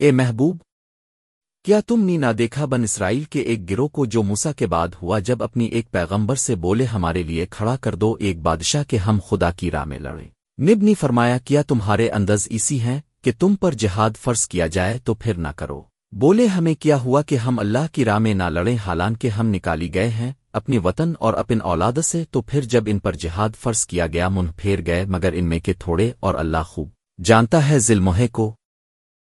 اے محبوب، کیا تم نے نہ دیکھا بن اسرائیل کے ایک گروہ کو جو موسا کے بعد ہوا جب اپنی ایک پیغمبر سے بولے ہمارے لیے کھڑا کر دو، ایک بادشاہ کے ہم خدا کی راہ میں لڑے نب نے فرمایا، کیا تمہارے انداز اسی ہیں کہ تم پر جہاد فرض کیا جائے تو پھر نہ کرو؟ بولے، ہمیں کیا ہوا کہ ہم اللہ کی راہ میں نہ لڑیں حالانکہ ہم نکالی گئے ہیں اپنی وطن اور اپن اولاد سے تو پھر جب ان پر جہاد فرض کیا گیا، منہ پھیر گئے مگر ان میں کے تھوڑے اور اللہ خوب۔ جانتا ہے ذلمحے کو